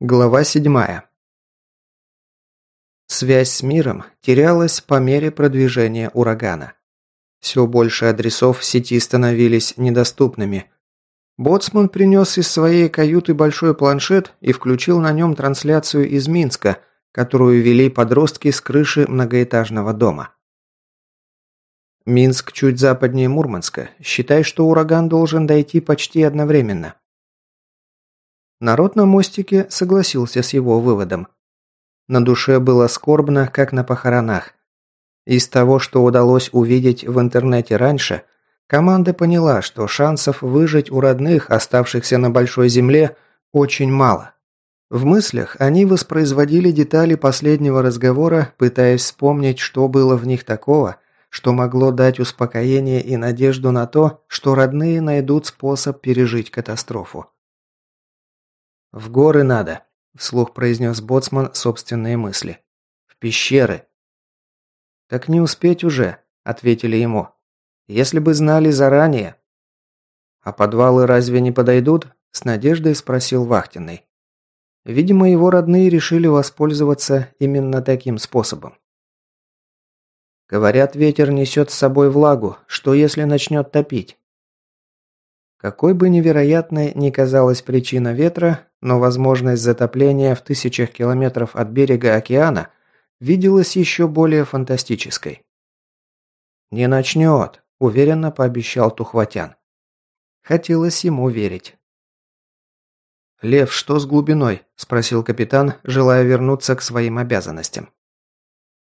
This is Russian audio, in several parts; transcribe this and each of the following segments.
Глава 7. Связь с миром терялась по мере продвижения урагана. Все больше адресов в сети становились недоступными. Боцман принес из своей каюты большой планшет и включил на нем трансляцию из Минска, которую вели подростки с крыши многоэтажного дома. Минск чуть западнее Мурманска. Считай, что ураган должен дойти почти одновременно. Народ на мостике согласился с его выводом. На душе было скорбно, как на похоронах. Из того, что удалось увидеть в интернете раньше, команда поняла, что шансов выжить у родных, оставшихся на Большой Земле, очень мало. В мыслях они воспроизводили детали последнего разговора, пытаясь вспомнить, что было в них такого, что могло дать успокоение и надежду на то, что родные найдут способ пережить катастрофу. «В горы надо», – вслух произнес Боцман собственные мысли. «В пещеры». «Так не успеть уже», – ответили ему. «Если бы знали заранее». «А подвалы разве не подойдут?» – с надеждой спросил Вахтенный. Видимо, его родные решили воспользоваться именно таким способом. Говорят, ветер несет с собой влагу. Что если начнет топить? Какой бы невероятной ни казалась причина ветра, но возможность затопления в тысячах километров от берега океана виделась еще более фантастической. «Не начнет», – уверенно пообещал Тухватян. Хотелось ему верить. «Лев, что с глубиной?» – спросил капитан, желая вернуться к своим обязанностям.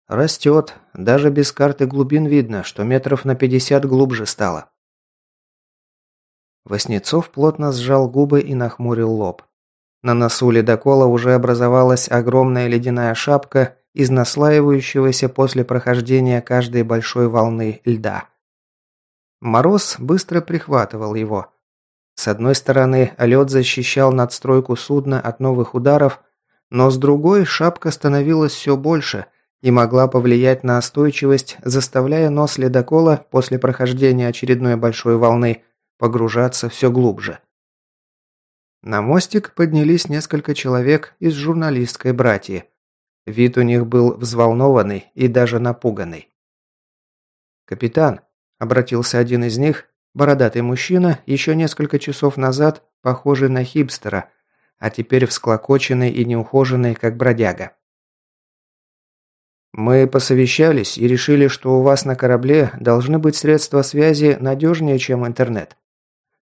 «Растет. Даже без карты глубин видно, что метров на пятьдесят глубже стало». Воснецов плотно сжал губы и нахмурил лоб. На носу ледокола уже образовалась огромная ледяная шапка из наслаивающегося после прохождения каждой большой волны льда. Мороз быстро прихватывал его. С одной стороны, лед защищал надстройку судна от новых ударов, но с другой шапка становилась все больше и могла повлиять на остойчивость, заставляя нос ледокола после прохождения очередной большой волны – погружаться все глубже. На мостик поднялись несколько человек из журналистской братьи. Вид у них был взволнованный и даже напуганный. «Капитан», – обратился один из них, бородатый мужчина, еще несколько часов назад похожий на хипстера, а теперь всклокоченный и неухоженный, как бродяга. Мы посовещались и решили, что у вас на корабле должны быть средства связи надежнее, чем интернет.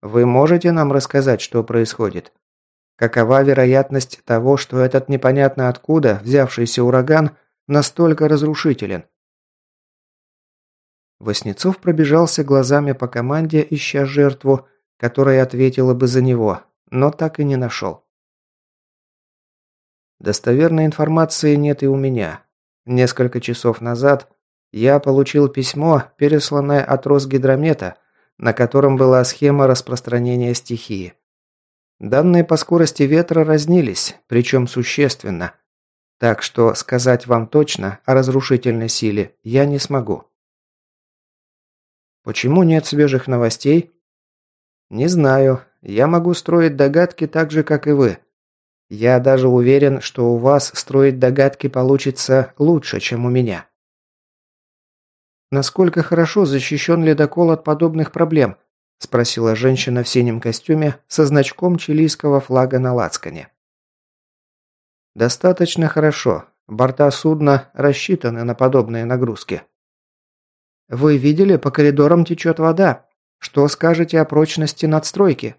Вы можете нам рассказать, что происходит? Какова вероятность того, что этот непонятно откуда взявшийся ураган настолько разрушителен? Воснецов пробежался глазами по команде, ища жертву, которая ответила бы за него, но так и не нашел. Достоверной информации нет и у меня. Несколько часов назад я получил письмо, пересланное от Росгидромета, на котором была схема распространения стихии. Данные по скорости ветра разнились, причем существенно. Так что сказать вам точно о разрушительной силе я не смогу. Почему нет свежих новостей? Не знаю. Я могу строить догадки так же, как и вы. Я даже уверен, что у вас строить догадки получится лучше, чем у меня. «Насколько хорошо защищен ледокол от подобных проблем?» – спросила женщина в синем костюме со значком чилийского флага на лацкане. «Достаточно хорошо. Борта судна рассчитаны на подобные нагрузки». «Вы видели, по коридорам течет вода. Что скажете о прочности надстройки?»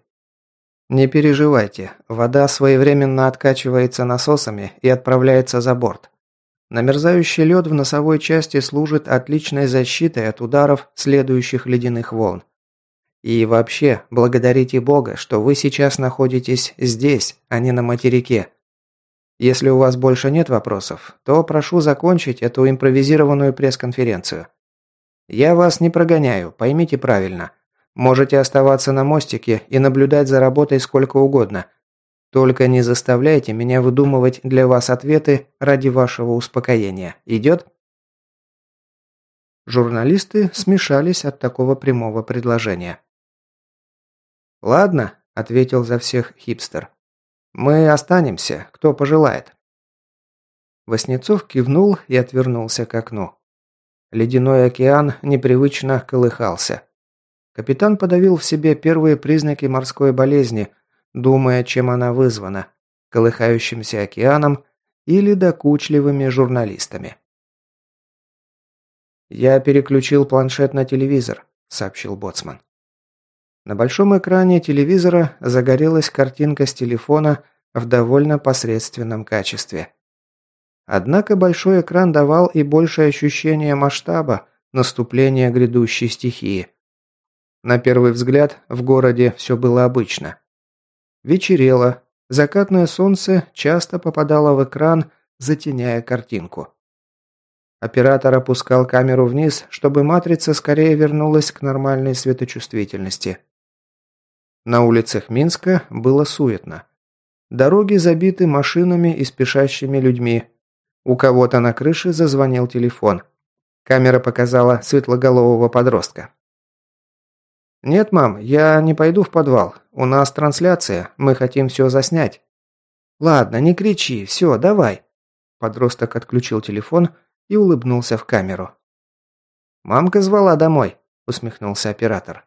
«Не переживайте. Вода своевременно откачивается насосами и отправляется за борт. Намерзающий лед в носовой части служит отличной защитой от ударов следующих ледяных волн. И вообще, благодарите Бога, что вы сейчас находитесь здесь, а не на материке. Если у вас больше нет вопросов, то прошу закончить эту импровизированную пресс-конференцию. Я вас не прогоняю, поймите правильно. Можете оставаться на мостике и наблюдать за работой сколько угодно – только не заставляйте меня выдумывать для вас ответы ради вашего успокоения. Идет?» Журналисты смешались от такого прямого предложения. «Ладно», – ответил за всех хипстер. Мы останемся, кто пожелает». Васнецов кивнул и отвернулся к окну. Ледяной океан непривычно колыхался. Капитан подавил в себе первые признаки морской болезни, думая, чем она вызвана – колыхающимся океаном или докучливыми журналистами. «Я переключил планшет на телевизор», – сообщил Боцман. На большом экране телевизора загорелась картинка с телефона в довольно посредственном качестве. Однако большой экран давал и большее ощущение масштаба наступления грядущей стихии. На первый взгляд в городе все было обычно. Вечерело, закатное солнце часто попадало в экран, затеняя картинку. Оператор опускал камеру вниз, чтобы матрица скорее вернулась к нормальной светочувствительности. На улицах Минска было суетно. Дороги забиты машинами и спешащими людьми, у кого-то на крыше зазвонил телефон. Камера показала светлоголового подростка. «Нет, мам, я не пойду в подвал. У нас трансляция, мы хотим все заснять». «Ладно, не кричи, все, давай». Подросток отключил телефон и улыбнулся в камеру. «Мамка звала домой», – усмехнулся оператор.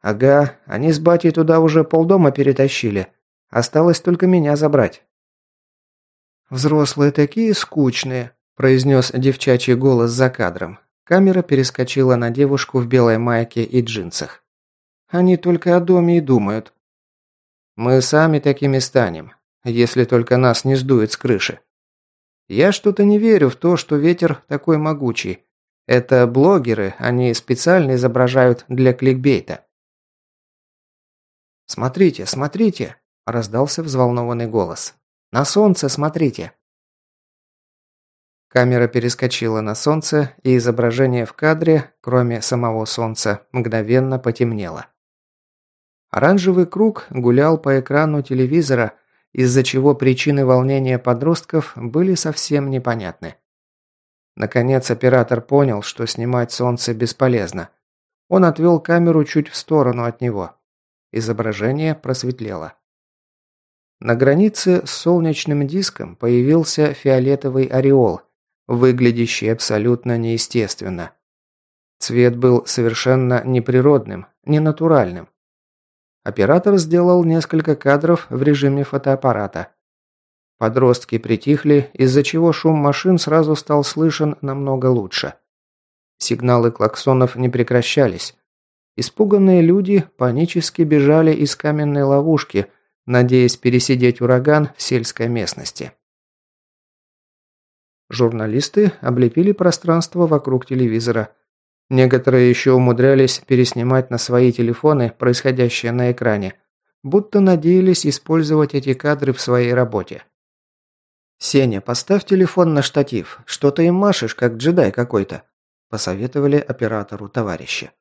«Ага, они с батей туда уже полдома перетащили. Осталось только меня забрать. «Взрослые такие скучные», – произнес девчачий голос за кадром. Камера перескочила на девушку в белой майке и джинсах. «Они только о доме и думают». «Мы сами такими станем, если только нас не сдует с крыши». «Я что-то не верю в то, что ветер такой могучий. Это блогеры, они специально изображают для кликбейта». «Смотрите, смотрите!» – раздался взволнованный голос. На солнце смотрите!» Камера перескочила на солнце, и изображение в кадре, кроме самого солнца, мгновенно потемнело. Оранжевый круг гулял по экрану телевизора, из-за чего причины волнения подростков были совсем непонятны. Наконец оператор понял, что снимать солнце бесполезно. Он отвел камеру чуть в сторону от него. Изображение просветлело. На границе с солнечным диском появился фиолетовый ореол, выглядящий абсолютно неестественно. Цвет был совершенно неприродным, ненатуральным. Оператор сделал несколько кадров в режиме фотоаппарата. Подростки притихли, из-за чего шум машин сразу стал слышен намного лучше. Сигналы клаксонов не прекращались. Испуганные люди панически бежали из каменной ловушки, надеясь пересидеть ураган в сельской местности. Журналисты облепили пространство вокруг телевизора. Некоторые еще умудрялись переснимать на свои телефоны происходящее на экране, будто надеялись использовать эти кадры в своей работе. «Сеня, поставь телефон на штатив. Что ты им машешь, как джедай какой-то», – посоветовали оператору товарищи.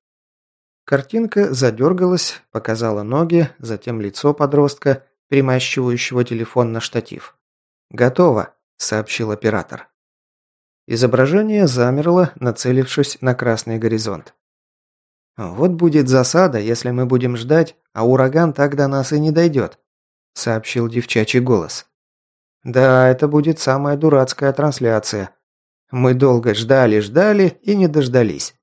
Картинка задергалась, показала ноги, затем лицо подростка, примащивающего телефон на штатив. «Готово», – сообщил оператор. Изображение замерло, нацелившись на красный горизонт. «Вот будет засада, если мы будем ждать, а ураган так до нас и не дойдет», – сообщил девчачий голос. «Да, это будет самая дурацкая трансляция. Мы долго ждали-ждали и не дождались».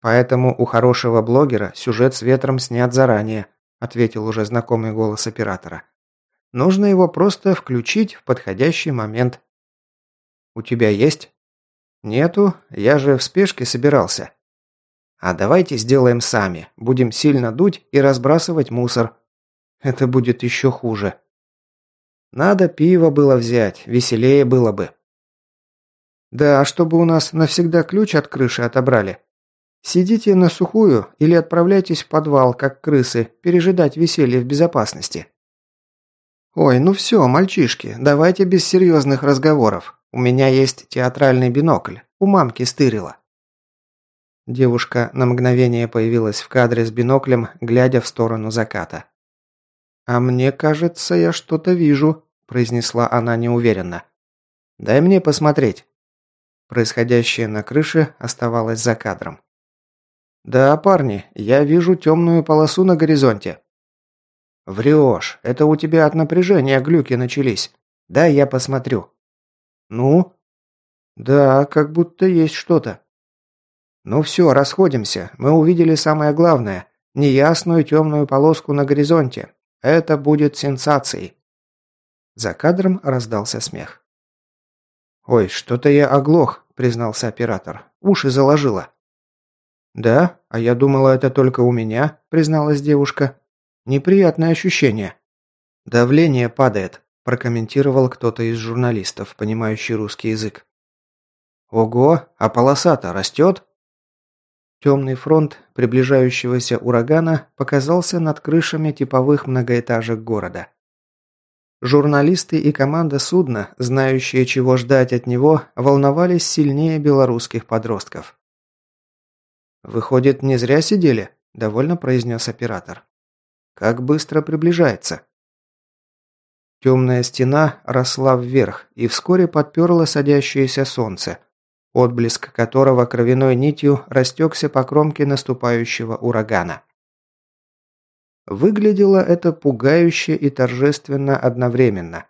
Поэтому у хорошего блогера сюжет с ветром снят заранее, ответил уже знакомый голос оператора. Нужно его просто включить в подходящий момент. У тебя есть? Нету, я же в спешке собирался. А давайте сделаем сами. Будем сильно дуть и разбрасывать мусор. Это будет еще хуже. Надо пиво было взять, веселее было бы. Да, а чтобы у нас навсегда ключ от крыши отобрали, Сидите на сухую или отправляйтесь в подвал, как крысы, пережидать веселье в безопасности. Ой, ну все, мальчишки, давайте без серьезных разговоров. У меня есть театральный бинокль. У мамки стырила. Девушка на мгновение появилась в кадре с биноклем, глядя в сторону заката. «А мне кажется, я что-то вижу», – произнесла она неуверенно. «Дай мне посмотреть». Происходящее на крыше оставалось за кадром. «Да, парни, я вижу темную полосу на горизонте». «Врешь. Это у тебя от напряжения глюки начались. Дай я посмотрю». «Ну?» «Да, как будто есть что-то». «Ну все, расходимся. Мы увидели самое главное. Неясную темную полоску на горизонте. Это будет сенсацией». За кадром раздался смех. «Ой, что-то я оглох», – признался оператор. «Уши заложило». «Да? А я думала, это только у меня», – призналась девушка. «Неприятное ощущение». «Давление падает», – прокомментировал кто-то из журналистов, понимающий русский язык. «Ого, а полоса-то растет?» Темный фронт приближающегося урагана показался над крышами типовых многоэтажек города. Журналисты и команда судна, знающие, чего ждать от него, волновались сильнее белорусских подростков. «Выходит, не зря сидели?» – довольно произнес оператор. «Как быстро приближается?» Темная стена росла вверх и вскоре подперла садящееся солнце, отблеск которого кровяной нитью растекся по кромке наступающего урагана. Выглядело это пугающе и торжественно одновременно.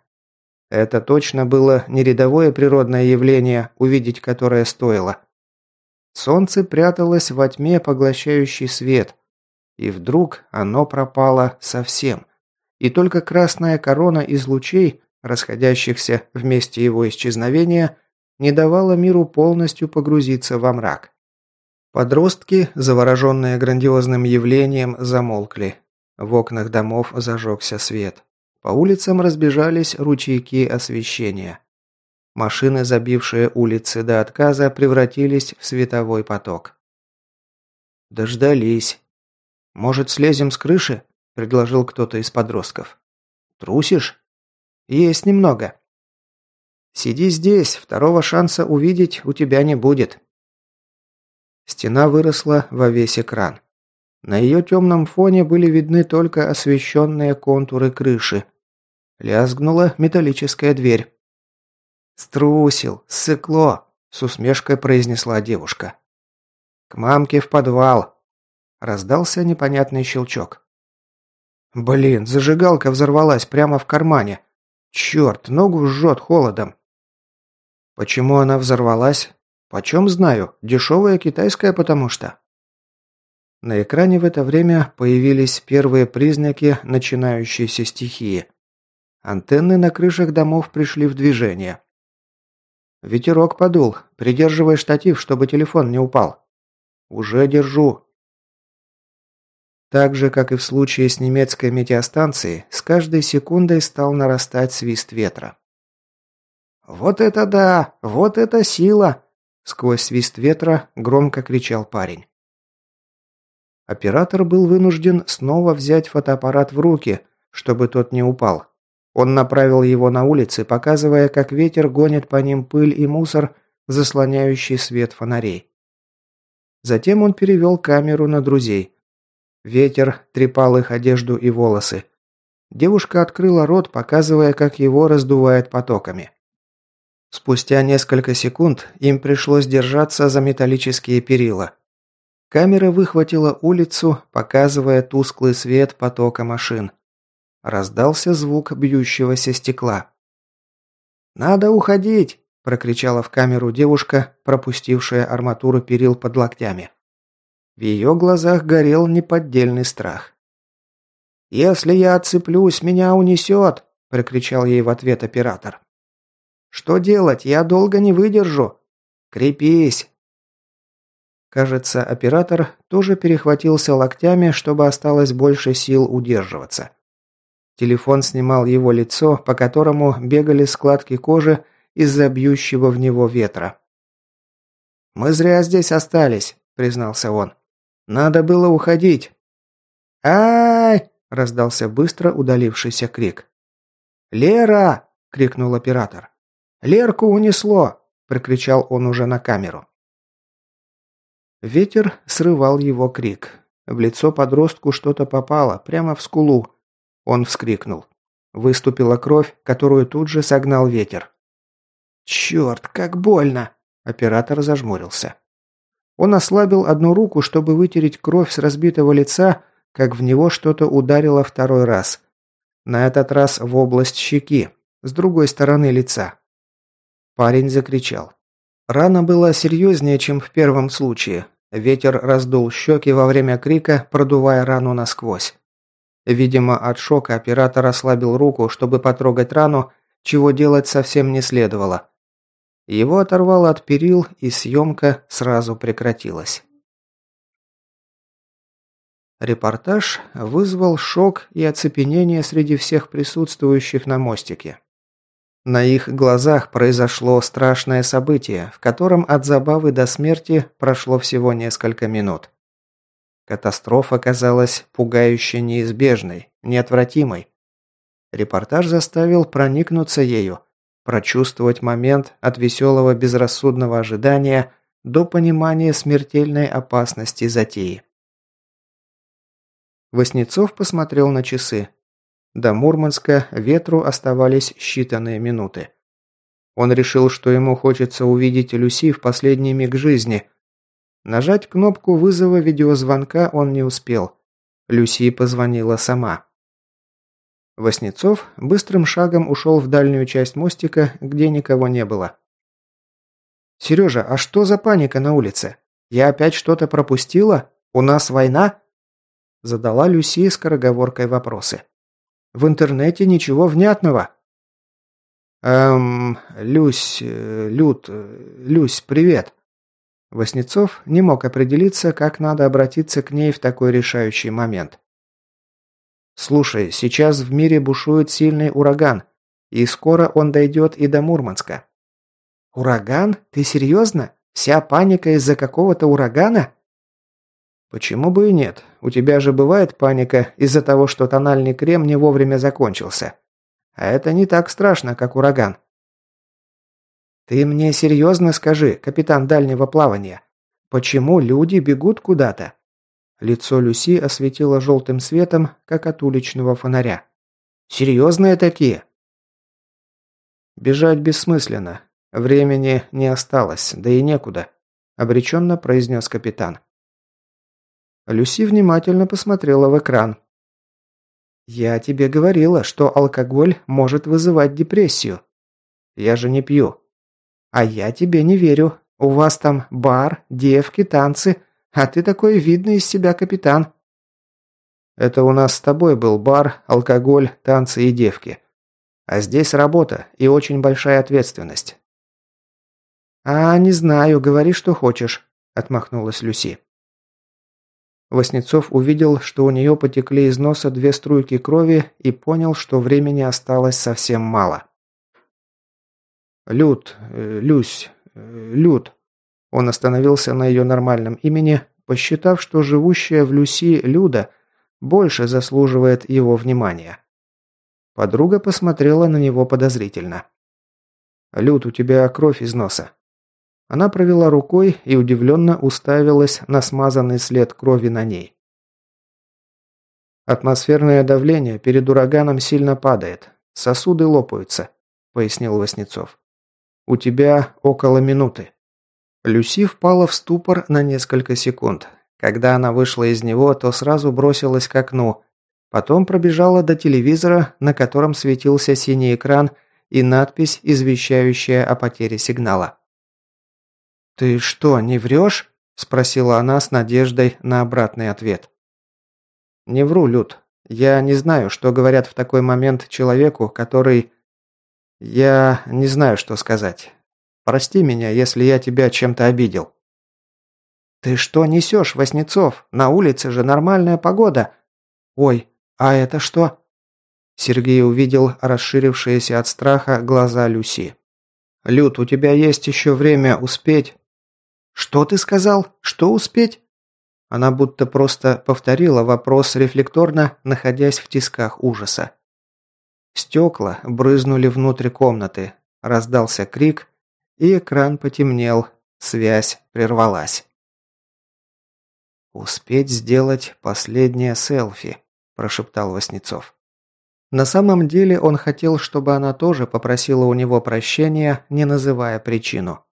Это точно было не рядовое природное явление, увидеть которое стоило. Солнце пряталось во тьме, поглощающий свет. И вдруг оно пропало совсем. И только красная корона из лучей, расходящихся вместе его исчезновения, не давала миру полностью погрузиться во мрак. Подростки, завороженные грандиозным явлением, замолкли. В окнах домов зажегся свет. По улицам разбежались ручейки освещения. Машины, забившие улицы до отказа, превратились в световой поток. Дождались. «Может, слезем с крыши?» – предложил кто-то из подростков. «Трусишь?» «Есть немного». «Сиди здесь, второго шанса увидеть у тебя не будет». Стена выросла во весь экран. На ее темном фоне были видны только освещенные контуры крыши. Лязгнула металлическая дверь. «Струсил, ссыкло», – с усмешкой произнесла девушка. «К мамке в подвал», – раздался непонятный щелчок. «Блин, зажигалка взорвалась прямо в кармане. Черт, ногу жжет холодом». «Почему она взорвалась? Почем знаю, дешевая китайская потому что». На экране в это время появились первые признаки начинающейся стихии. Антенны на крышах домов пришли в движение. «Ветерок подул. Придерживай штатив, чтобы телефон не упал». «Уже держу». Так же, как и в случае с немецкой метеостанцией, с каждой секундой стал нарастать свист ветра. «Вот это да! Вот это сила!» Сквозь свист ветра громко кричал парень. Оператор был вынужден снова взять фотоаппарат в руки, чтобы тот не упал. Он направил его на улицы, показывая, как ветер гонит по ним пыль и мусор, заслоняющий свет фонарей. Затем он перевел камеру на друзей. Ветер трепал их одежду и волосы. Девушка открыла рот, показывая, как его раздувает потоками. Спустя несколько секунд им пришлось держаться за металлические перила. Камера выхватила улицу, показывая тусклый свет потока машин. Раздался звук бьющегося стекла. «Надо уходить!» – прокричала в камеру девушка, пропустившая арматуру перил под локтями. В ее глазах горел неподдельный страх. «Если я отцеплюсь, меня унесет!» – прокричал ей в ответ оператор. «Что делать? Я долго не выдержу!» «Крепись!» Кажется, оператор тоже перехватился локтями, чтобы осталось больше сил удерживаться. Телефон снимал его лицо, по которому бегали складки кожи из-за бьющего в него ветра. «Мы зря здесь остались», – признался он. «Надо было уходить». «Ай!» – раздался быстро удалившийся крик. «Лера!» – крикнул оператор. «Лерку унесло!» – прокричал он уже на камеру. Ветер срывал его крик. В лицо подростку что-то попало, прямо в скулу, он вскрикнул. Выступила кровь, которую тут же согнал ветер. «Черт, как больно!» Оператор зажмурился. Он ослабил одну руку, чтобы вытереть кровь с разбитого лица, как в него что-то ударило второй раз. На этот раз в область щеки, с другой стороны лица. Парень закричал. Рана была серьезнее, чем в первом случае. Ветер раздул щеки во время крика, продувая рану насквозь. Видимо, от шока оператор ослабил руку, чтобы потрогать рану, чего делать совсем не следовало. Его оторвало от перил, и съемка сразу прекратилась. Репортаж вызвал шок и оцепенение среди всех присутствующих на мостике. На их глазах произошло страшное событие, в котором от забавы до смерти прошло всего несколько минут. Катастрофа казалась пугающе неизбежной, неотвратимой. Репортаж заставил проникнуться ею, прочувствовать момент от веселого безрассудного ожидания до понимания смертельной опасности затеи. Воснецов посмотрел на часы. До Мурманска ветру оставались считанные минуты. Он решил, что ему хочется увидеть Люси в последний миг жизни. Нажать кнопку вызова видеозвонка он не успел. Люси позвонила сама. Воснецов быстрым шагом ушел в дальнюю часть мостика, где никого не было. «Сережа, а что за паника на улице? Я опять что-то пропустила? У нас война?» Задала Люси скороговоркой вопросы. «В интернете ничего внятного». «Эм, Люсь, э, Люд, э, Люсь, привет». Воснецов не мог определиться, как надо обратиться к ней в такой решающий момент. «Слушай, сейчас в мире бушует сильный ураган, и скоро он дойдет и до Мурманска». «Ураган? Ты серьезно? Вся паника из-за какого-то урагана?» Почему бы и нет? У тебя же бывает паника из-за того, что тональный крем не вовремя закончился. А это не так страшно, как ураган. Ты мне серьезно скажи, капитан дальнего плавания, почему люди бегут куда-то? Лицо Люси осветило желтым светом, как от уличного фонаря. Серьезные такие? Бежать бессмысленно. Времени не осталось, да и некуда, обреченно произнес капитан. Люси внимательно посмотрела в экран. «Я тебе говорила, что алкоголь может вызывать депрессию. Я же не пью. А я тебе не верю. У вас там бар, девки, танцы, а ты такой видный из себя капитан». «Это у нас с тобой был бар, алкоголь, танцы и девки. А здесь работа и очень большая ответственность». «А, не знаю, говори, что хочешь», – отмахнулась Люси. Воснецов увидел, что у нее потекли из носа две струйки крови и понял, что времени осталось совсем мало. «Люд, э, Люсь, э, Люд». Он остановился на ее нормальном имени, посчитав, что живущая в Люси Люда больше заслуживает его внимания. Подруга посмотрела на него подозрительно. «Люд, у тебя кровь из носа. Она провела рукой и удивленно уставилась на смазанный след крови на ней. «Атмосферное давление перед ураганом сильно падает. Сосуды лопаются», – пояснил Васнецов. «У тебя около минуты». Люси впала в ступор на несколько секунд. Когда она вышла из него, то сразу бросилась к окну. Потом пробежала до телевизора, на котором светился синий экран и надпись, извещающая о потере сигнала. «Ты что, не врешь?» – спросила она с надеждой на обратный ответ. «Не вру, Люд. Я не знаю, что говорят в такой момент человеку, который... Я не знаю, что сказать. Прости меня, если я тебя чем-то обидел». «Ты что несешь, Васнецов? На улице же нормальная погода. Ой, а это что?» Сергей увидел расширившиеся от страха глаза Люси. «Люд, у тебя есть еще время успеть...» «Что ты сказал? Что успеть?» Она будто просто повторила вопрос рефлекторно, находясь в тисках ужаса. Стекла брызнули внутрь комнаты, раздался крик, и экран потемнел, связь прервалась. «Успеть сделать последнее селфи», – прошептал Васнецов. На самом деле он хотел, чтобы она тоже попросила у него прощения, не называя причину.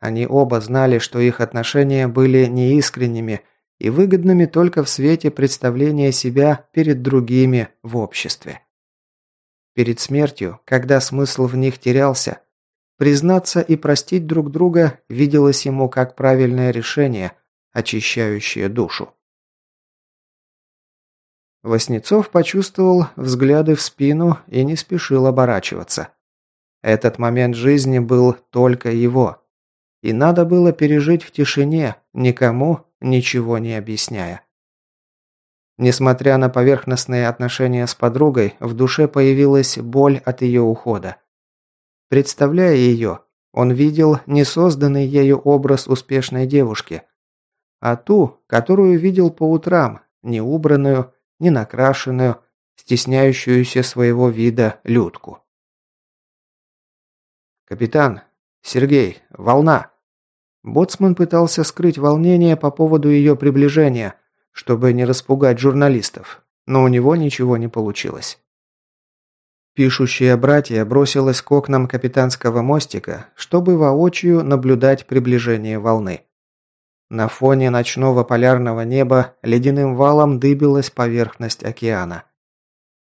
Они оба знали, что их отношения были неискренними и выгодными только в свете представления себя перед другими в обществе. Перед смертью, когда смысл в них терялся, признаться и простить друг друга виделось ему как правильное решение, очищающее душу. Воснецов почувствовал взгляды в спину и не спешил оборачиваться. Этот момент жизни был только его. И надо было пережить в тишине, никому ничего не объясняя. Несмотря на поверхностные отношения с подругой, в душе появилась боль от ее ухода. Представляя ее, он видел не созданный ею образ успешной девушки, а ту, которую видел по утрам, неубранную, не накрашенную, стесняющуюся своего вида людку. «Капитан! Сергей! Волна!» Боцман пытался скрыть волнение по поводу ее приближения, чтобы не распугать журналистов, но у него ничего не получилось. Пишущее братья бросилось к окнам капитанского мостика, чтобы воочию наблюдать приближение волны. На фоне ночного полярного неба ледяным валом дыбилась поверхность океана.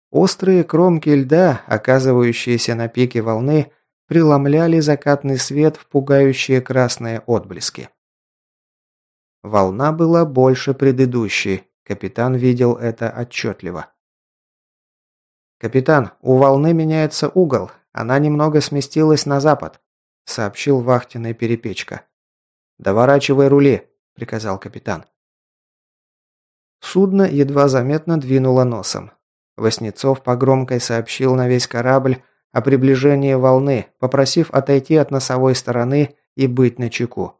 Острые кромки льда, оказывающиеся на пике волны, преломляли закатный свет в пугающие красные отблески. Волна была больше предыдущей, капитан видел это отчетливо. «Капитан, у волны меняется угол, она немного сместилась на запад», сообщил вахтенный перепечка. «Доворачивай рули», – приказал капитан. Судно едва заметно двинуло носом. Воснецов по громкой сообщил на весь корабль о приближении волны, попросив отойти от носовой стороны и быть начеку.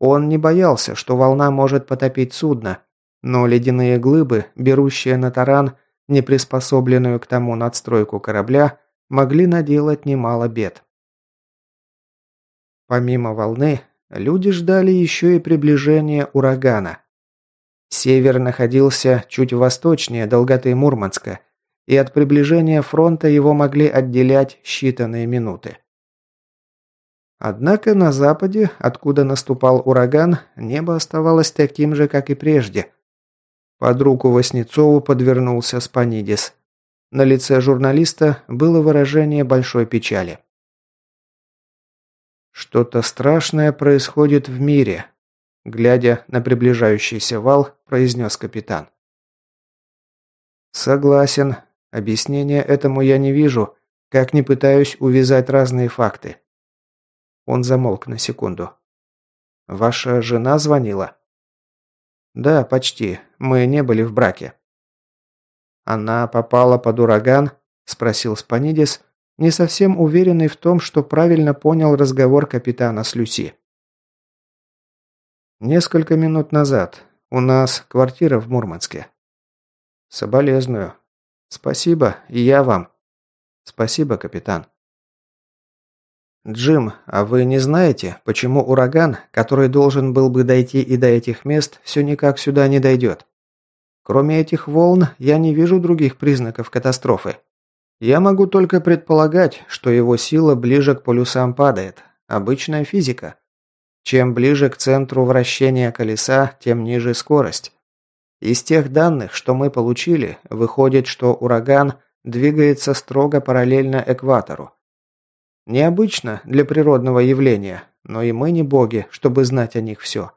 Он не боялся, что волна может потопить судно, но ледяные глыбы, берущие на таран неприспособленную к тому надстройку корабля, могли наделать немало бед. Помимо волны, люди ждали еще и приближения урагана. Север находился чуть восточнее долготы Мурманска, и от приближения фронта его могли отделять считанные минуты. Однако на западе, откуда наступал ураган, небо оставалось таким же, как и прежде. Под руку Васнецову подвернулся Спанидис. На лице журналиста было выражение большой печали. «Что-то страшное происходит в мире», – глядя на приближающийся вал, произнес капитан. «Согласен. Объяснения этому я не вижу, как не пытаюсь увязать разные факты». Он замолк на секунду. «Ваша жена звонила?» «Да, почти. Мы не были в браке». «Она попала под ураган?» – спросил Спанидис, не совсем уверенный в том, что правильно понял разговор капитана с Люси. «Несколько минут назад. У нас квартира в Мурманске». «Соболезную». «Спасибо, и я вам». «Спасибо, капитан». «Джим, а вы не знаете, почему ураган, который должен был бы дойти и до этих мест, все никак сюда не дойдет? Кроме этих волн, я не вижу других признаков катастрофы». Я могу только предполагать, что его сила ближе к полюсам падает. Обычная физика. Чем ближе к центру вращения колеса, тем ниже скорость. Из тех данных, что мы получили, выходит, что ураган двигается строго параллельно экватору. Необычно для природного явления, но и мы не боги, чтобы знать о них все.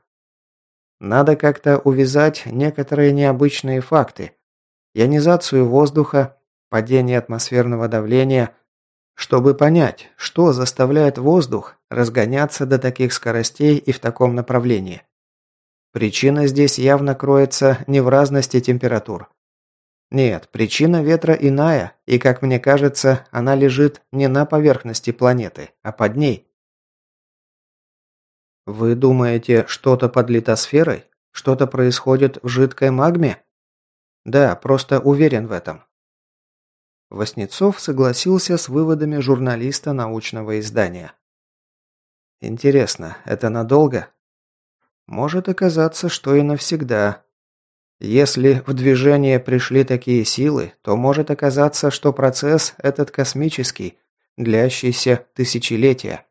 Надо как-то увязать некоторые необычные факты. Ионизацию воздуха, падение атмосферного давления, чтобы понять, что заставляет воздух разгоняться до таких скоростей и в таком направлении. Причина здесь явно кроется не в разности температур. Нет, причина ветра иная, и, как мне кажется, она лежит не на поверхности планеты, а под ней. Вы думаете, что-то под литосферой? Что-то происходит в жидкой магме? Да, просто уверен в этом. Воснецов согласился с выводами журналиста научного издания. Интересно, это надолго? Может оказаться, что и навсегда. Если в движение пришли такие силы, то может оказаться, что процесс этот космический, длящийся тысячелетия.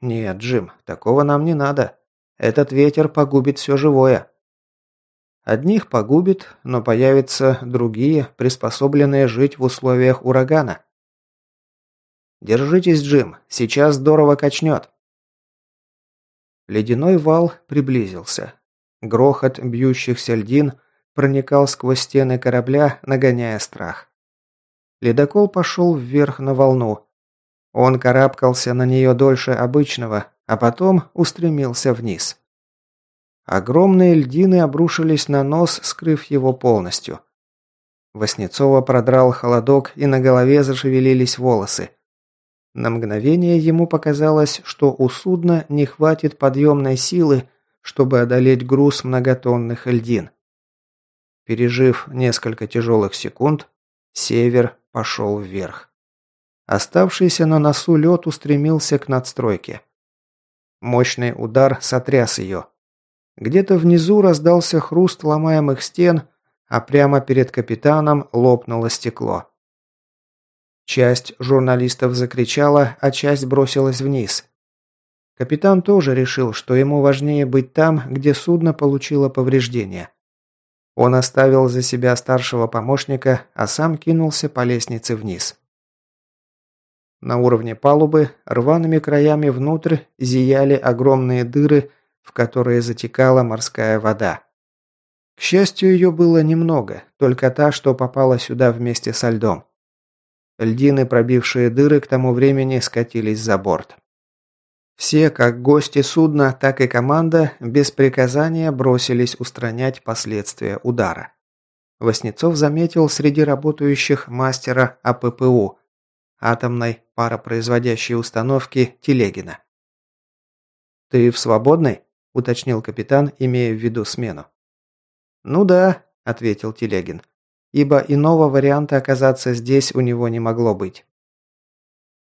Нет, Джим, такого нам не надо. Этот ветер погубит все живое. Одних погубит, но появятся другие, приспособленные жить в условиях урагана. «Держитесь, Джим, сейчас здорово качнет». Ледяной вал приблизился. Грохот бьющихся льдин проникал сквозь стены корабля, нагоняя страх. Ледокол пошел вверх на волну. Он карабкался на нее дольше обычного, а потом устремился вниз. Огромные льдины обрушились на нос, скрыв его полностью. Воснецова продрал холодок, и на голове зашевелились волосы. На мгновение ему показалось, что у судна не хватит подъемной силы, чтобы одолеть груз многотонных льдин. Пережив несколько тяжелых секунд, север пошел вверх. Оставшийся на носу лед устремился к надстройке. Мощный удар сотряс ее. Где-то внизу раздался хруст ломаемых стен, а прямо перед капитаном лопнуло стекло. Часть журналистов закричала, а часть бросилась вниз. Капитан тоже решил, что ему важнее быть там, где судно получило повреждения. Он оставил за себя старшего помощника, а сам кинулся по лестнице вниз. На уровне палубы рваными краями внутрь зияли огромные дыры, в которые затекала морская вода. К счастью, ее было немного, только та, что попала сюда вместе со льдом. Льдины, пробившие дыры, к тому времени скатились за борт. Все, как гости судна, так и команда, без приказания бросились устранять последствия удара. Воснецов заметил среди работающих мастера АППУ, атомной паропроизводящей установки Телегина. «Ты в свободной?» – уточнил капитан, имея в виду смену. «Ну да», – ответил Телегин, ибо иного варианта оказаться здесь у него не могло быть.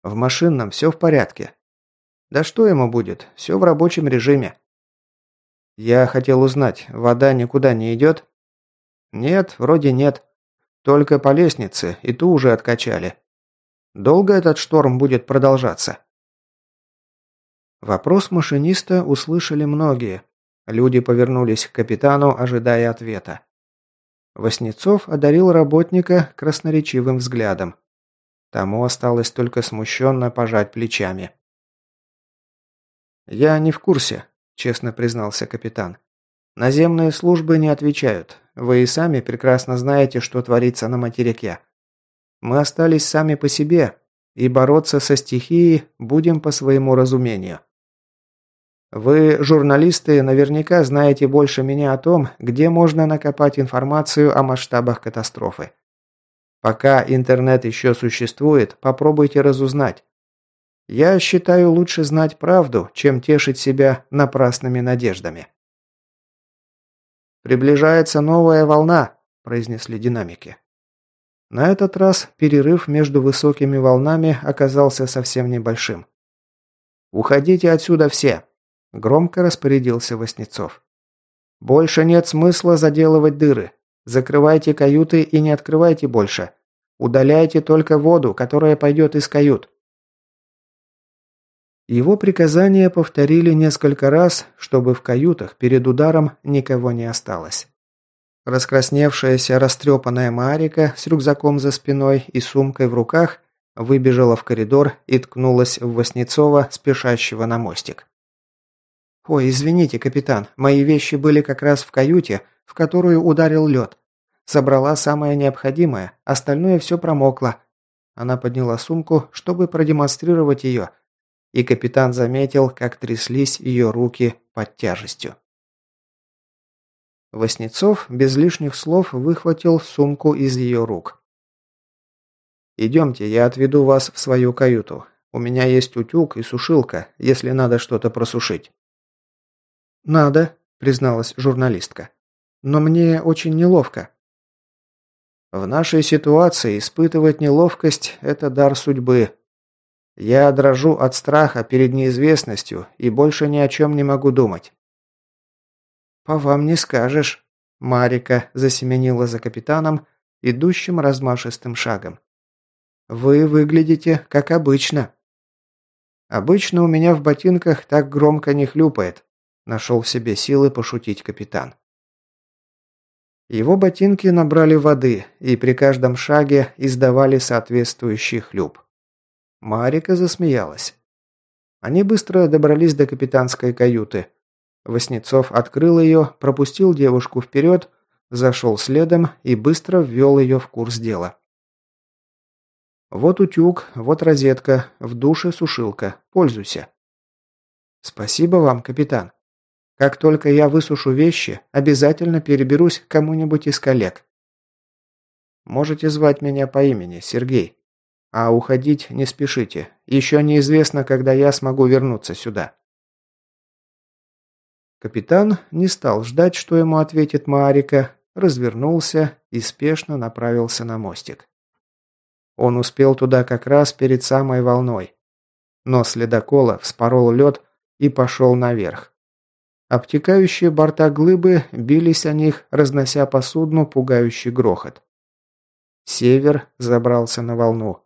«В машинном все в порядке», да что ему будет? Все в рабочем режиме. Я хотел узнать, вода никуда не идет? Нет, вроде нет. Только по лестнице, и ту уже откачали. Долго этот шторм будет продолжаться? Вопрос машиниста услышали многие. Люди повернулись к капитану, ожидая ответа. Воснецов одарил работника красноречивым взглядом. Тому осталось только смущенно пожать плечами. «Я не в курсе», – честно признался капитан. «Наземные службы не отвечают. Вы и сами прекрасно знаете, что творится на материке. Мы остались сами по себе, и бороться со стихией будем по своему разумению. Вы, журналисты, наверняка знаете больше меня о том, где можно накопать информацию о масштабах катастрофы. Пока интернет еще существует, попробуйте разузнать, я считаю лучше знать правду, чем тешить себя напрасными надеждами. «Приближается новая волна», – произнесли динамики. На этот раз перерыв между высокими волнами оказался совсем небольшим. «Уходите отсюда все!» – громко распорядился Васнецов. «Больше нет смысла заделывать дыры. Закрывайте каюты и не открывайте больше. Удаляйте только воду, которая пойдет из кают. Его приказания повторили несколько раз, чтобы в каютах перед ударом никого не осталось. Раскрасневшаяся растрепанная Марика с рюкзаком за спиной и сумкой в руках выбежала в коридор и ткнулась в Васнецова, спешащего на мостик. «Ой, извините, капитан, мои вещи были как раз в каюте, в которую ударил лед. Собрала самое необходимое, остальное все промокло». Она подняла сумку, чтобы продемонстрировать ее – и капитан заметил, как тряслись ее руки под тяжестью. Воснецов без лишних слов выхватил сумку из ее рук. «Идемте, я отведу вас в свою каюту. У меня есть утюг и сушилка, если надо что-то просушить». «Надо», – призналась журналистка. «Но мне очень неловко». «В нашей ситуации испытывать неловкость – это дар судьбы», я дрожу от страха перед неизвестностью и больше ни о чем не могу думать. По вам не скажешь. Марика засеменила за капитаном, идущим размашистым шагом. Вы выглядите как обычно. Обычно у меня в ботинках так громко не хлюпает. Нашел в себе силы пошутить капитан. Его ботинки набрали воды и при каждом шаге издавали соответствующий хлюп. Марика засмеялась. Они быстро добрались до капитанской каюты. Воснецов открыл ее, пропустил девушку вперед, зашел следом и быстро ввел ее в курс дела. «Вот утюг, вот розетка, в душе сушилка. Пользуйся». «Спасибо вам, капитан. Как только я высушу вещи, обязательно переберусь к кому-нибудь из коллег». «Можете звать меня по имени, Сергей. А уходить не спешите. Еще неизвестно, когда я смогу вернуться сюда». Капитан не стал ждать, что ему ответит Марика, развернулся и спешно направился на мостик. Он успел туда как раз перед самой волной. Нос ледокола вспорол лед и пошел наверх. Обтекающие борта глыбы бились о них, разнося по судну пугающий грохот. Север забрался на волну.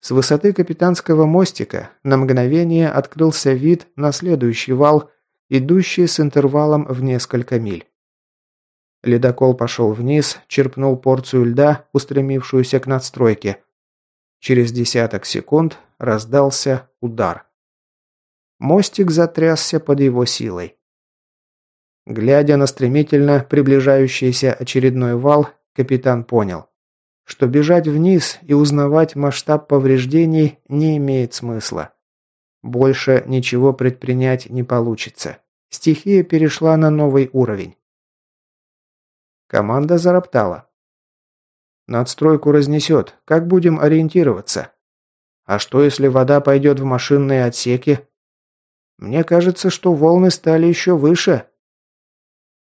С высоты капитанского мостика на мгновение открылся вид на следующий вал, идущий с интервалом в несколько миль. Ледокол пошел вниз, черпнул порцию льда, устремившуюся к надстройке. Через десяток секунд раздался удар. Мостик затрясся под его силой. Глядя на стремительно приближающийся очередной вал, капитан понял, что бежать вниз и узнавать масштаб повреждений не имеет смысла. Больше ничего предпринять не получится. Стихия перешла на новый уровень. Команда зароптала. «Надстройку разнесет. Как будем ориентироваться? А что, если вода пойдет в машинные отсеки? Мне кажется, что волны стали еще выше».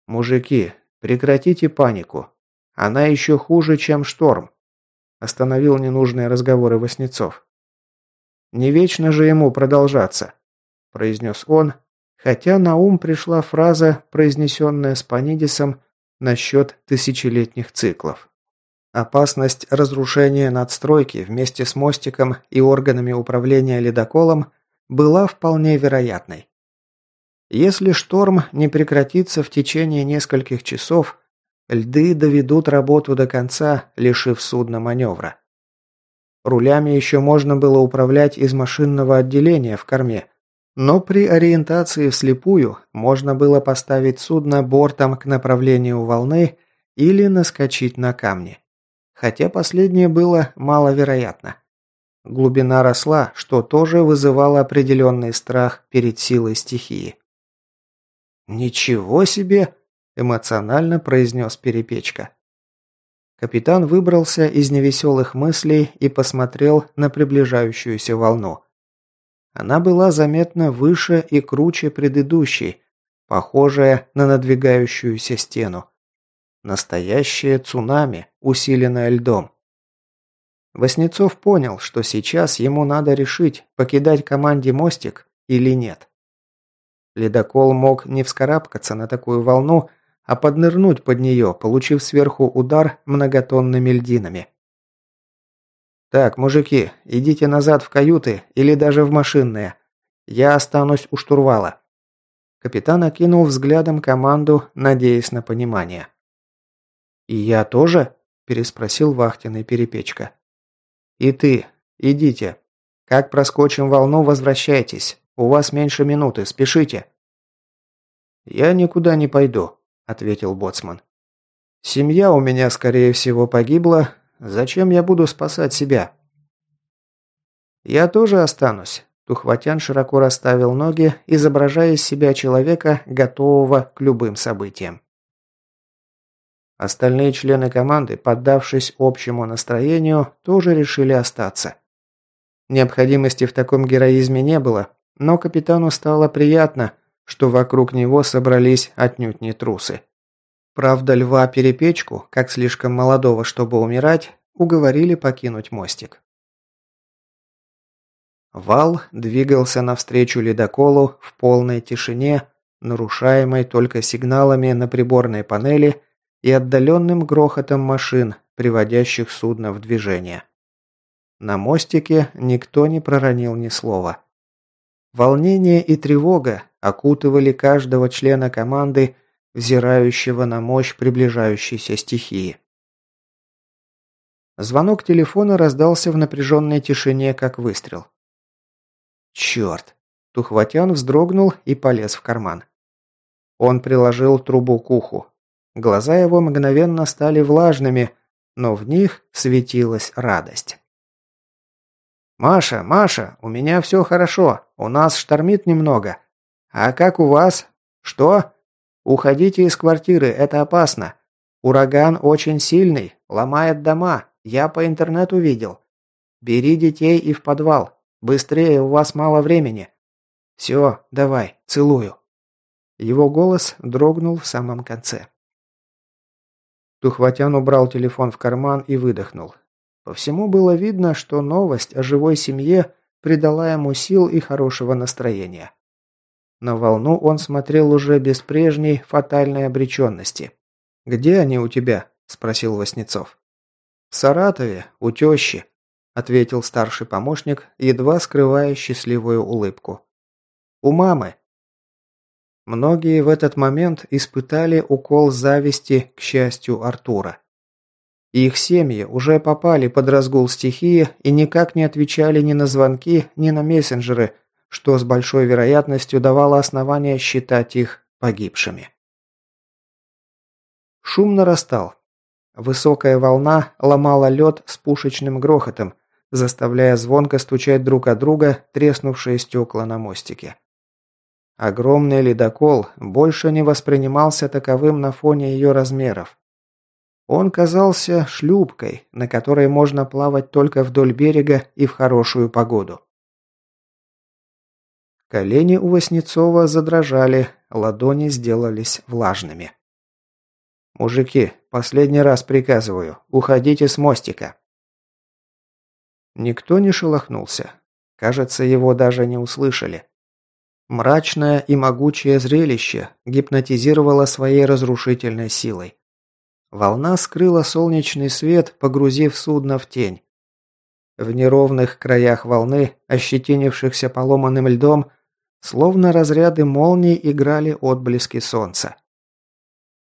«Мужики, прекратите панику. Она еще хуже, чем шторм», – остановил ненужные разговоры Васнецов. «Не вечно же ему продолжаться», – произнес он, хотя на ум пришла фраза, произнесенная Спанидисом насчет тысячелетних циклов. Опасность разрушения надстройки вместе с мостиком и органами управления ледоколом была вполне вероятной. Если шторм не прекратится в течение нескольких часов, льды доведут работу до конца, лишив судна маневра. Рулями еще можно было управлять из машинного отделения в корме, но при ориентации вслепую можно было поставить судно бортом к направлению волны или наскочить на камни. Хотя последнее было маловероятно. Глубина росла, что тоже вызывало определенный страх перед силой стихии. «Ничего себе!» – эмоционально произнес Перепечка. Капитан выбрался из невеселых мыслей и посмотрел на приближающуюся волну. Она была заметно выше и круче предыдущей, похожая на надвигающуюся стену. Настоящее цунами, усиленное льдом. Воснецов понял, что сейчас ему надо решить, покидать команде мостик или нет. Ледокол мог не вскарабкаться на такую волну, а поднырнуть под нее, получив сверху удар многотонными льдинами. «Так, мужики, идите назад в каюты или даже в машинные. Я останусь у штурвала». Капитан окинул взглядом команду, надеясь на понимание. «И я тоже?» – переспросил вахтенный перепечка. «И ты. Идите. Как проскочим волну, возвращайтесь. У вас меньше минуты, спешите». «Я никуда не пойду», – ответил боцман. «Семья у меня, скорее всего, погибла, Зачем я буду спасать себя? Я тоже останусь. Тухватян широко расставил ноги, изображая из себя человека, готового к любым событиям. Остальные члены команды, поддавшись общему настроению, тоже решили остаться. Необходимости в таком героизме не было, но капитану стало приятно, что вокруг него собрались отнюдь не трусы. Правда, льва-перепечку, как слишком молодого, чтобы умирать, уговорили покинуть мостик. Вал двигался навстречу ледоколу в полной тишине, нарушаемой только сигналами на приборной панели и отдаленным грохотом машин, приводящих судно в движение. На мостике никто не проронил ни слова. Волнение и тревога окутывали каждого члена команды взирающего на мощь приближающейся стихии. Звонок телефона раздался в напряженной тишине, как выстрел. «Черт!» Тухватян вздрогнул и полез в карман. Он приложил трубу к уху. Глаза его мгновенно стали влажными, но в них светилась радость. «Маша, Маша, у меня все хорошо. У нас штормит немного. А как у вас? Что? Уходите из квартиры, это опасно. Ураган очень сильный, ломает дома. Я по интернету видел. Бери детей и в подвал. Быстрее, у вас мало времени. Все, давай, целую». Его голос дрогнул в самом конце. Тухватян убрал телефон в карман и выдохнул. По всему было видно, что новость о живой семье придала ему сил и хорошего настроения. На волну он смотрел уже без прежней фатальной обреченности. «Где они у тебя?» – спросил Васнецов. «В Саратове, у тещи», – ответил старший помощник, едва скрывая счастливую улыбку. «У мамы». Многие в этот момент испытали укол зависти к счастью Артура. Их семьи уже попали под разгул стихии и никак не отвечали ни на звонки, ни на мессенджеры, что с большой вероятностью давало основание считать их погибшими. Шум нарастал. Высокая волна ломала лед с пушечным грохотом, заставляя звонко стучать друг от друга треснувшие стекла на мостике. Огромный ледокол больше не воспринимался таковым на фоне ее размеров. Он казался шлюпкой, на которой можно плавать только вдоль берега и в хорошую погоду. Колени у Васнецова задрожали, ладони сделались влажными. «Мужики, последний раз приказываю, уходите с мостика». Никто не шелохнулся. Кажется, его даже не услышали. Мрачное и могучее зрелище гипнотизировало своей разрушительной силой. Волна скрыла солнечный свет, погрузив судно в тень. В неровных краях волны, ощетинившихся поломанным льдом, словно разряды молний играли отблески солнца.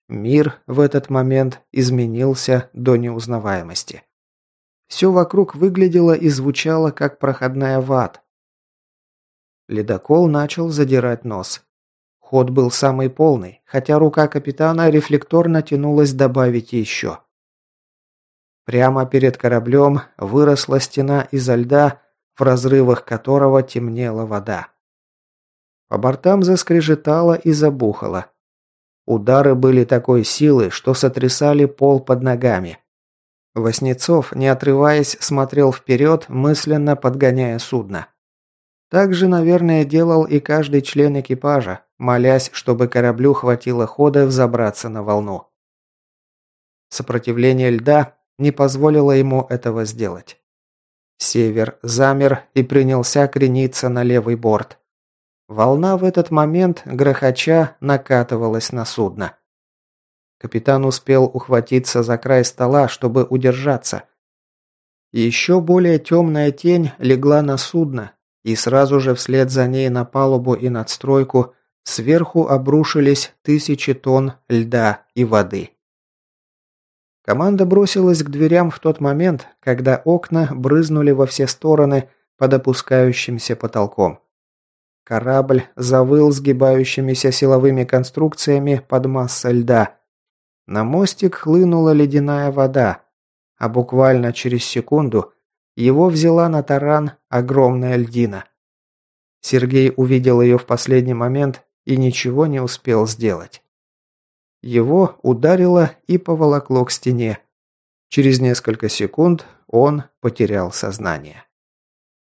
Мир в этот момент изменился до неузнаваемости. Все вокруг выглядело и звучало, как проходная в ад, Ледокол начал задирать нос. Ход был самый полный, хотя рука капитана рефлекторно тянулась добавить еще. Прямо перед кораблем выросла стена изо льда, в разрывах которого темнела вода. По бортам заскрежетало и забухало. Удары были такой силы, что сотрясали пол под ногами. Воснецов, не отрываясь, смотрел вперед, мысленно подгоняя судно. Так же, наверное, делал и каждый член экипажа, молясь, чтобы кораблю хватило хода взобраться на волну. Сопротивление льда не позволило ему этого сделать. Север замер и принялся крениться на левый борт. Волна в этот момент, грохоча, накатывалась на судно. Капитан успел ухватиться за край стола, чтобы удержаться. Еще более темная тень легла на судно, и сразу же вслед за ней на палубу и надстройку сверху обрушились тысячи тонн льда и воды. Команда бросилась к дверям в тот момент, когда окна брызнули во все стороны под опускающимся потолком. Корабль завыл сгибающимися силовыми конструкциями под массой льда. На мостик хлынула ледяная вода, а буквально через секунду его взяла на таран огромная льдина. Сергей увидел ее в последний момент и ничего не успел сделать. Его ударило и поволокло к стене. Через несколько секунд он потерял сознание.